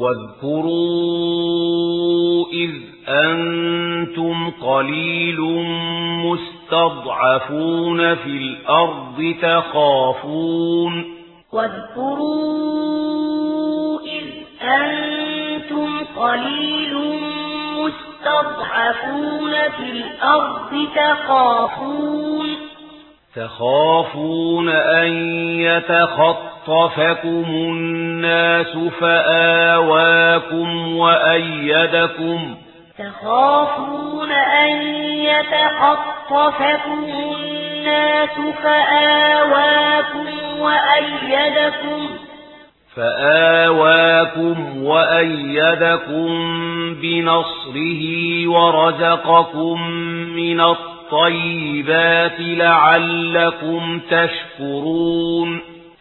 واذكروا إذ أنتم قليل مستضعفون في الأرض تخافون واذكروا إذ أنتم قليل مستضعفون في الأرض تخافون تخافون أن يتخطون اصطفكم الناس فآواكم وأيدكم تخافون أن يتحطفكم الناس فآواكم وأيدكم فآواكم وأيدكم بنصره ورزقكم من الطيبات لعلكم تشكرون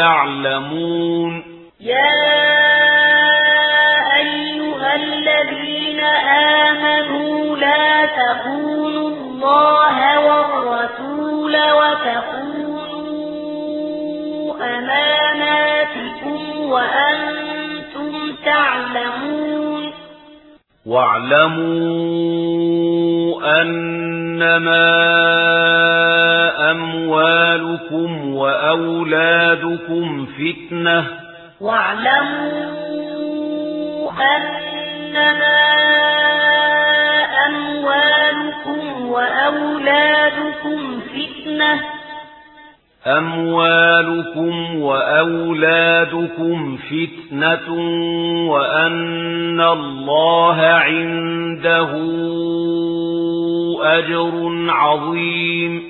تعلمون يا أيها الذين آمنوا لا تقولوا الله والرسول وتقولوا أماناتكم وأنتم تعلمون واعلموا أنما أموالكم وأولادكم تَنَالُكُمْ فِتْنَةٌ وَاعْلَمُوا أَنَّمَا أَمْوَالُكُمْ وَأَوْلَادُكُمْ فِتْنَةٌ أَمْوَالُكُمْ وَأَوْلَادُكُمْ فِتْنَةٌ وَأَنَّ اللَّهَ عِندَهُ أَجْرٌ عَظِيمٌ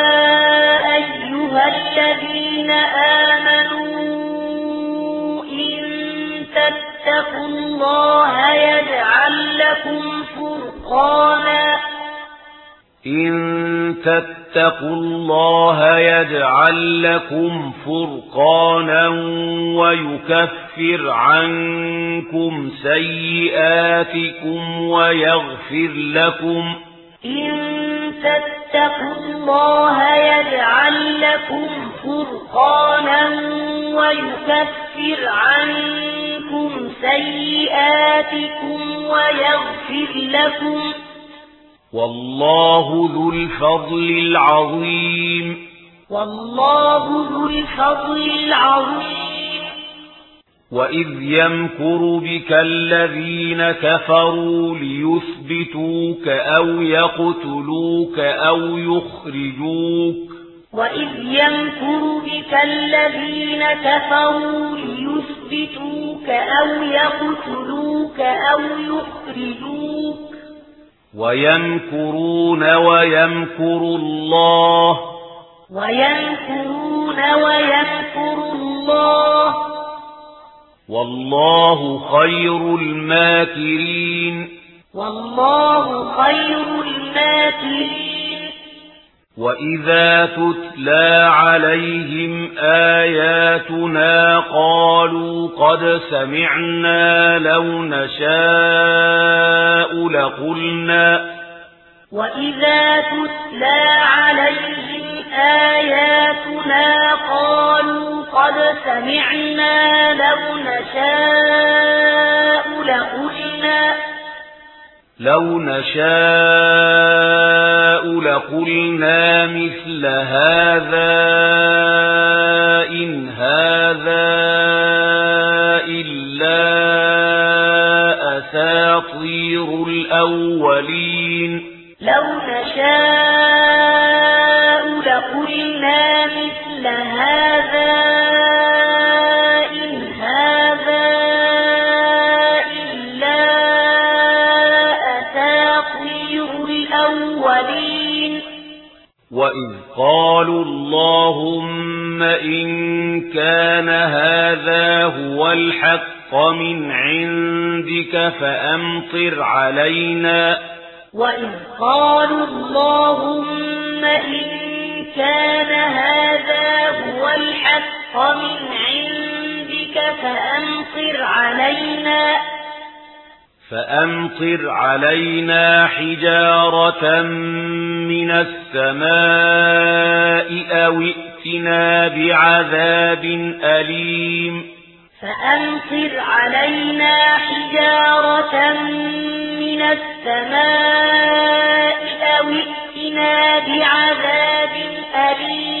والذين آمنوا إن تتقوا الله يجعل لكم فرقانا إن تتقوا الله يجعل لكم فرقانا ويكفر عنكم سيئاتكم ويغفر لكم إن تتقوا الله يجعل لكم فرقانا ويكفر عنكم سيئاتكم ويغفر لكم والله ذو الفضل العظيم. والله ذو الفضل العظيم. وَإِذْ يَمْكُرُ بِكَ الَّذِينَ كَفَرُوا لِيُثْبِتُوكَ أَوْ يَقْتُلُوكَ أَوْ يُخْرِجُوكَ وَإِذْ يَمْكُرُ بِكَ الَّذِينَ كَفَرُوا لِيُثْبِتُوكَ أَوْ يَقْتُلُوكَ أَوْ يُخْرِجُوكَ وَيَمْكُرُونَ وَيَمْكُرُ اللَّهُ وَيَمْكُرُونَ وَيَمْكُرُ اللَّهُ والله خير الماكرين. والله خير الماكرين. وإذا تتلى عليهم آياتنا قالوا قد سمعنا لو نشاء لقلنا وإذا تتلى سمعنا لو نشاء لقلنا لو نشاء لقلنا مثل هذا إن هذا إلا أساطير الأولين لو نشاء وَإِذْ قَالُوا اللَّهُمَّ إِن كَانَ هَذَا هُوَ الْحَقَّ مِنْ عِندِكَ فَأَمْطِرْ عَلَيْنَا وَإِذْ قَالُوا اللَّهُمَّ إِن كَانَ هَذَا هُوَ الْحَقَّ مِنْ عِندِكَ فَأَمْطِرْ عَلَيْنَا فأمطر علينا حجارة من السماء أو ائتنا بعذاب أليم فأمطر علينا حجارة من السماء أو ائتنا بعذاب أليم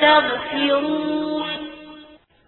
تستغفرون